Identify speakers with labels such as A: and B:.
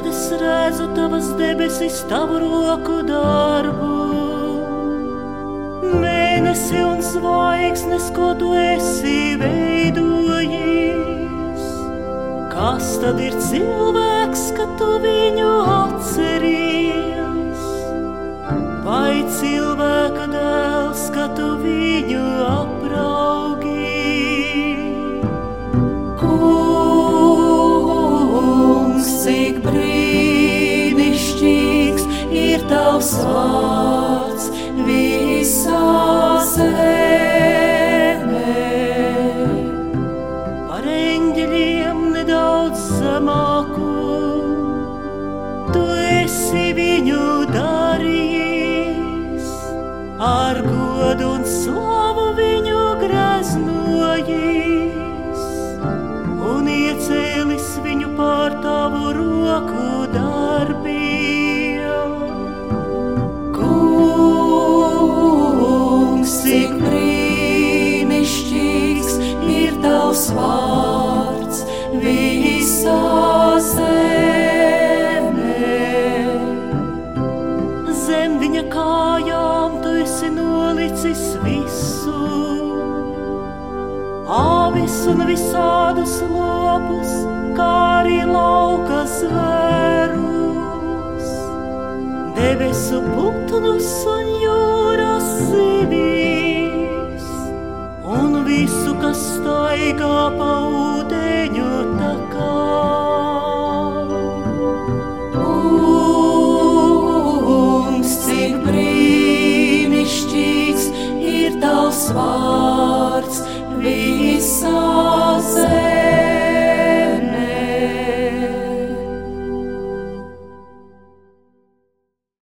A: kad es redzu tavas debesis, tavu roku darbu. Mēnesi un zvaigznes, ko tu esi veidojis. Kas tad ir cilvēks, ka tu viņu atceries? Tavs vārds visā zemē. Par eņģeļiem nedaudz zemāku, tu esi viņu darījis, ar godu un slavu viņu graznojis un iecēlis viņu pār tavu roku vārds visā zemē. Zem viņa kājām tu esi nolicis visu avis un visādus lopus, kā arī lauka zvērus, debesu putnus un jūras staigā pa ūdeņu takām. Kungs, cik brīnišķīgs ir tavs vārds